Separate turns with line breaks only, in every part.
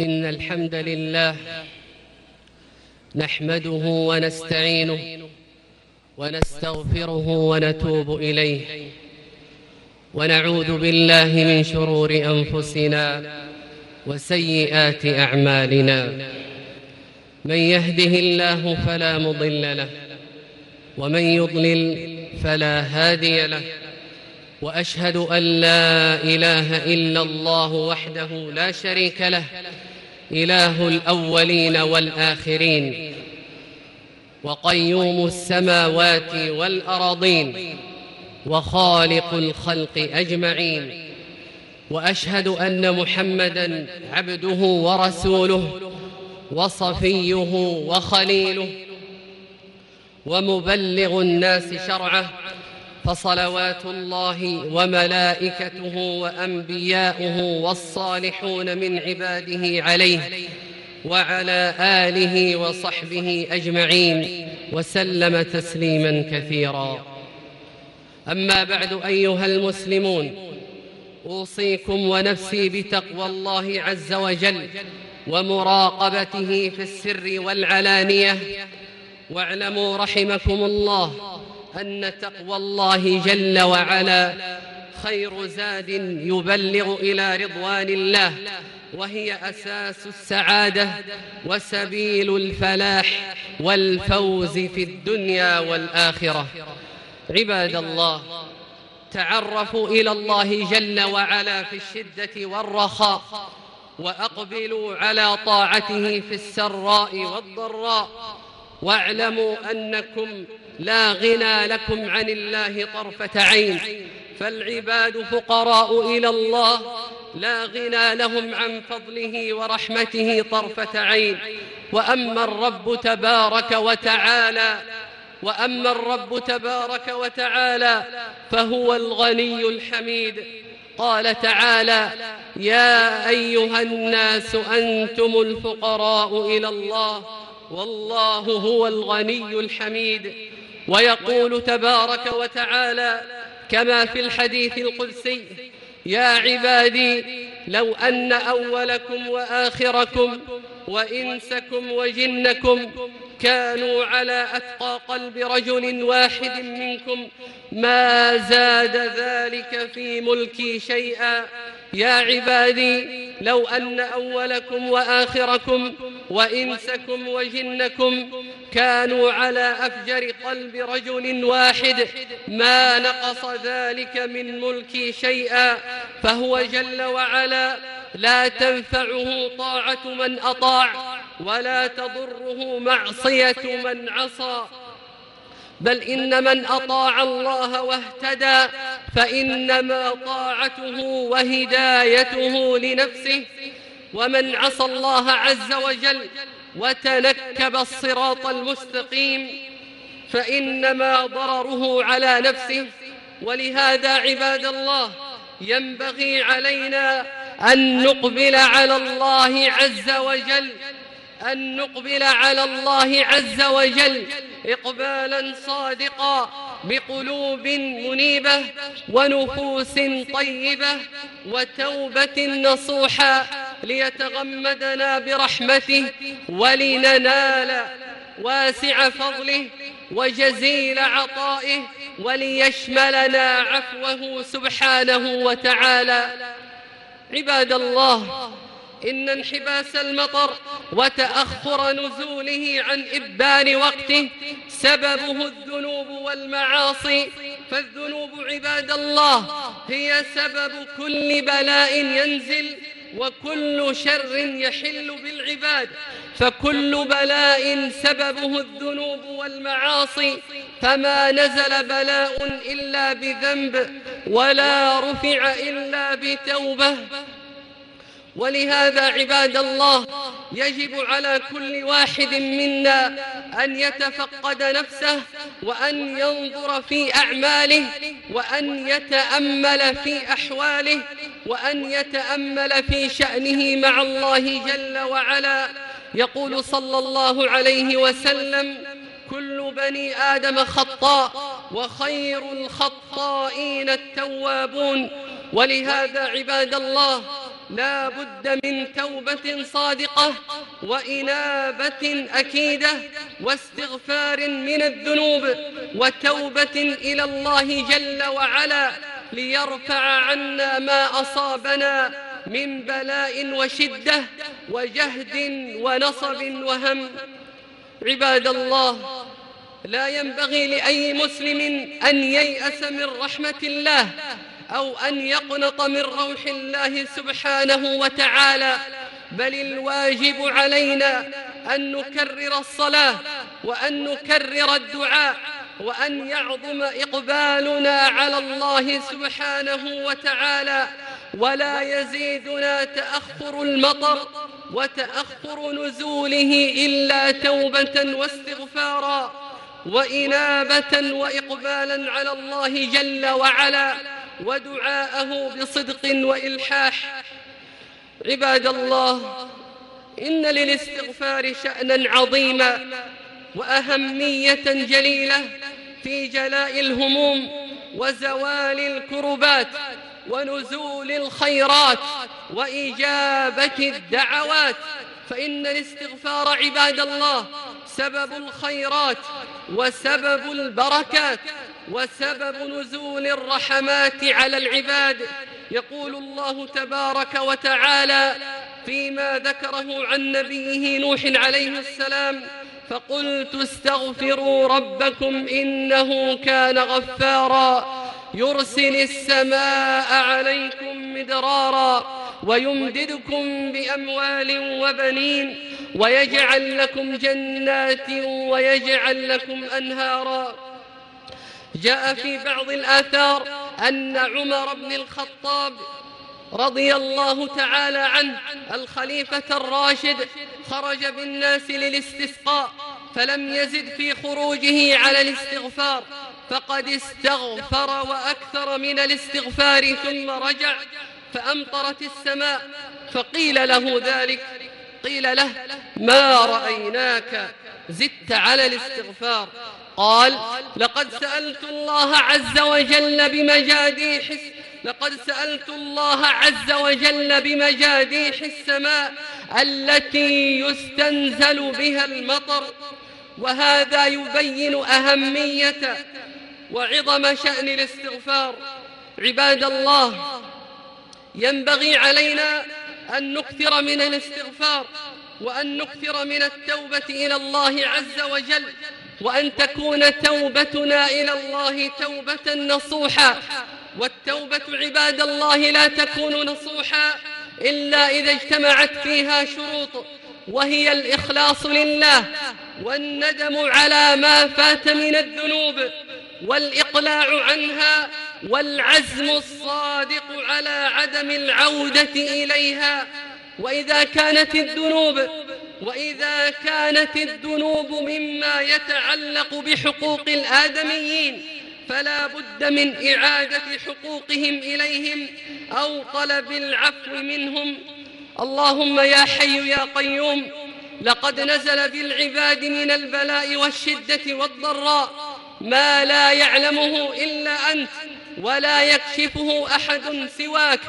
إن الحمد لله نحمده ونستعينه ونستغفره ونتوب إليه ونعوذ بالله من شرور أنفسنا وسيئات أعمالنا من يهده الله فلا مضل له ومن يضلل فلا هادي له وأشهد أن لا إله إلا الله وحده لا شريك له إله الأولين والآخرين وقيوم السماوات والارضين وخالق الخلق أجمعين وأشهد أن محمدا عبده ورسوله وصفيه وخليله ومبلغ الناس شرعه فصلوات الله وملائكته وأنبياؤه والصالحون من عباده عليه وعلى آله وصحبه أجمعين وسلم تسليما كثيرا. أما بعد أيها المسلمون أوصيكم ونفسي بتقوى الله عز وجل ومراقبته في السر والعلانية. واعلموا رحمكم الله أن تقوى الله جل وعلا خير زاد يبلغ إلى رضوان الله وهي أساس السعادة وسبيل الفلاح والفوز في الدنيا والآخرة. عباد الله تعرفوا إلى الله جل وعلا في الشدة والرخاء وأقبلوا على طاعته في السراء والضراء واعلموا أنكم لا غنى لكم عن الله طرفة عين. فالعباد فقراء إلى الله. لا غنى لهم عن فضله ورحمته طرفة عين. وأما الرب تبارك وتعالى وأما الرب تبارك وتعالى فهو الغني الحميد. قال تعالى يا أيها الناس أنتم الفقراء إلى الله والله هو الغني الحميد. ويقول تبارك وتعالى كما في الحديث القدسي يا عبادي لو أن أولكم وآخركم وإنسكم وجنكم كانوا على أتقى قلب رجل واحد منكم ما زاد ذلك في ملكي شيئا. يا عبادي لو أن أولكم وآخركم وإنسكم وجنكم كانوا على أفجر قلب رجل واحد. ما نقص ذلك من ملكي شيئا فهو جل وعلا لا تنفعه طاعة من أطاع ولا تضره معصية من عصى. بل إن من أطاع الله واهتدى فإنما طاعته وهدايته لنفسه ومن عصى الله عز وجل وتنكب الصراط المستقيم فإنما ضرره على نفسه. ولهذا عباد الله ينبغي علينا أن نقبل على الله عز وجل أن نقبل على الله عز وجل إقبالا صادقا بقلوب منيبة ونفوس طيبة وتوبة نصوحا ليتغمدنا برحمته ولننال واسع فضله وجزيل عطائه وليشملنا عفوه سبحانه وتعالى. عباد الله إن انحباس المطر وتأخر نزوله عن إبان وقته سببه الذنوب والمعاصي. فالذنوب عباد الله هي سبب كل بلاء ينزل وكل شر يحل بالعباد فكل بلاء سببه الذنوب والمعاصي فما نزل بلاء إلا بذنب ولا رفع إلا بتوبة. ولهذا عباد الله يجب على كل واحد منا أن يتفقد نفسه وأن ينظر في أعماله وأن يتأمل في أحواله وأن يتأمل في شأنه مع الله جل وعلا. يقول صلى الله عليه وسلم كل بني آدم خطاء وخير الخطائين التوابون. ولهذا عباد الله لا بد من توبة صادقة وإنابة أكيدة واستغفار من الذنوب وتوبة إلى الله جل وعلا. ليرفع عنا ما أصابنا من بلاء وشدة وجهد ونصب وهم. عباد الله لا ينبغي لأي مسلم أن ييأس من رحمة الله أو أن يقنط من روح الله سبحانه وتعالى بل الواجب علينا أن نكرر الصلاة وأن نكرر الدعاء وأن يعظم إقبالنا على الله سبحانه وتعالى ولا يزيدنا تأخر المطر وتأخر نزوله إلا توبة واستغفارا وإنابة وإقبالا على الله جل وعلا ودعاءه بصدق وإلحاح. عباد الله إن للاستغفار شأنا عظيما وأهمية جليلة. في جلاء الهموم وزوال الكربات ونزول الخيرات وإجابة الدعوات فإن الاستغفار عباد الله سبب الخيرات وسبب البركات وسبب نزول الرحمات على العباد. يقول الله تبارك وتعالى فيما ذكره عن نبيه نوح عليه السلام فقلت استغفروا ربكم إنه كان غفارا يرسل السماء عليكم مدرارا ويمددكم بأموال وبنين ويجعل لكم جنات ويجعل لكم أنهارا. جاء في بعض الآثار أن عمر بن الخطاب رضي الله تعالى عنه الخليفة الراشد خرج بالناس للاستسقاء فلم يزد في خروجه على الاستغفار فقد استغفر وأكثر من الاستغفار ثم رجع فأمطرت السماء فقيل له ذلك قيل له ما رأيناك زدت على الاستغفار؟ قال لقد سألت الله عز وجل بمجاديح لقد سألت الله عز وجل بمجاديح السماء التي يستنزل بها المطر وهذا يبين أهمية وعظم شأن الاستغفار. عباد الله ينبغي علينا أن نكثر من الاستغفار وأن نكثر من التوبة إلى الله عز وجل وأن تكون توبتنا إلى الله توبة نصوحا. والتوبة عباد الله لا تكون نصوحا إلا إذا اجتمعت فيها شروط وهي الإخلاص لله والندم على ما فات من الذنوب والإقلاع عنها والعزم الصادق على عدم العودة إليها. وإذا كانت الذنوب وإذا كانت الذنوب مما يتعلق بحقوق الآدميين فلا بد من إعادة حقوقهم إليهم أو طلب العفو منهم. اللهم يا حي يا قيوم لقد نزل بالعباد من البلاء والشدة والضراء ما لا يعلمه إلا أنت ولا يكشفه أحد سواك.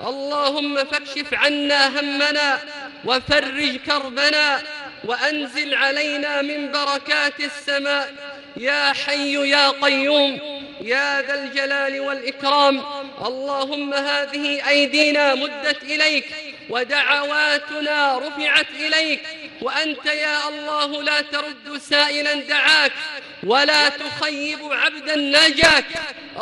اللهم فاكشف عنا همنا وفرج كربنا وأنزل علينا من بركات السماء. يا حي يا قيوم يا ذا الجلال والإكرام اللهم هذه أيدينا مدت إليك ودعواتنا رفعت إليك وأنت يا الله لا ترد سائلا دعاك ولا تخيب عبدا ناجاك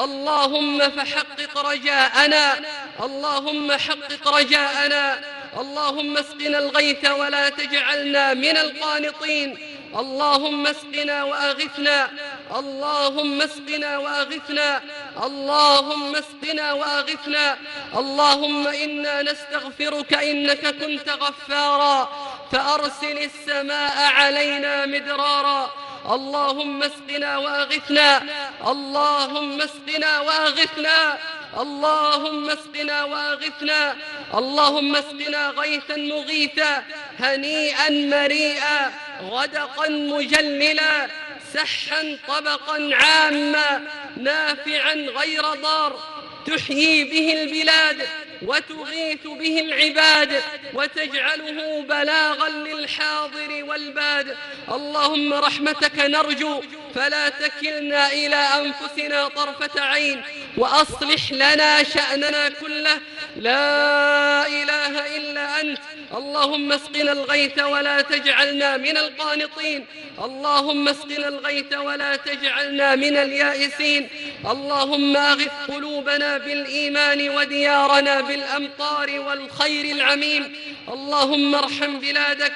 اللهم فحقق رجاءنا اللهم حقق رجاءنا اللهم اسقنا الغيث ولا تجعلنا من القانطين اللهم اسقنا وأغثنا اللهم اسقنا وأغثنا. اللهم اسقنا وأغثنا. اللهم إنا نستغفرك إنك كنت غفارا. فأرسل السماء علينا مدرارا. اللهم اسقنا وأغثنا. اللهم اسقنا وأغثنا. اللهم اسقنا واغثنا. اللهم اسقنا غيثا مغيثا. هنيئا مريئا. غدقا مجللا. سحا طبقا عاما نافعا غير ضار تحيي به البلاد وتغيث به العباد وتجعله بلاغا للحاضر والباد. اللهم رحمتك نرجو فلا تكلنا إلى أنفسنا طرفة عين وأصلح لنا شأننا كله. لا إله إلا أنت. اللهم اسقنا الغيث ولا تجعلنا من القانطين. اللهم اسقنا الغيث ولا تجعلنا من اليائسين. اللهم أغث قلوبنا بالإيمان وديارنا بالأمطار والخير العميم. اللهم ارحم بلادك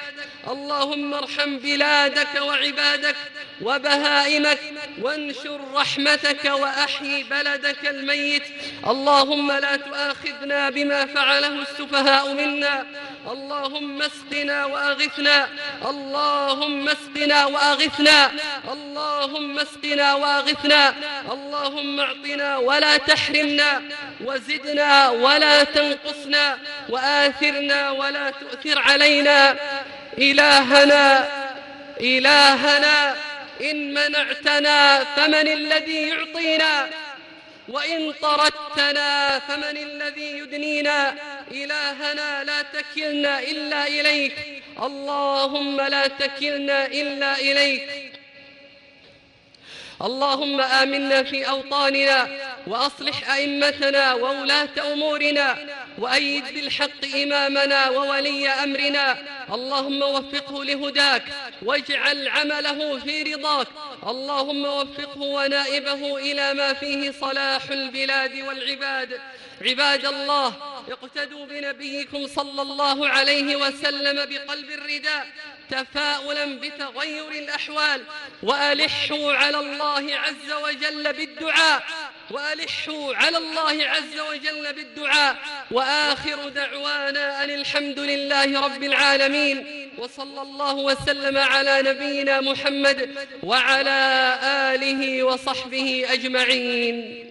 اللهم ارحم بلادك وعبادك وبهائمك وانشر رحمتك وأحيي بلدك الميت. اللهم لا تؤاخذنا بما فعله السفهاء منا. اللهم اسقنا وأغثنا. اللهم اسقنا وأغثنا. اللهم اسقنا وأغثنا. اللهم اعطنا ولا تحرمنا. وزدنا ولا تنقصنا. وآثرنا ولا تؤثر علينا. إلهنا إلهنا إن منعتنا فمن الذي يعطينا. وإن طردتنا فمن الذي يدنينا. إلهنا لا تكلنا إلا إليك. اللهم لا تكلنا إلا إليك. اللهم آمنا في أوطاننا. وأصلح أئمتنا وولاة أمورنا وأيد بالحق إمامنا وولي أمرنا. اللهم وفقه لهداك واجعل عمله في رضاك. اللهم وفقه ونائبه إلى ما فيه صلاح البلاد والعباد. عباد الله اقتدوا بنبيكم صلى الله عليه وسلم بقلب الرداء. تفاؤلا بتغير الأحوال وألحوا على الله عز وجل بالدعاء وألحوا على الله عز وجل بالدعاء. وآخر دعوانا أن الحمد لله رب العالمين وصلى الله وسلم على نبينا محمد وعلى آله وصحبه أجمعين.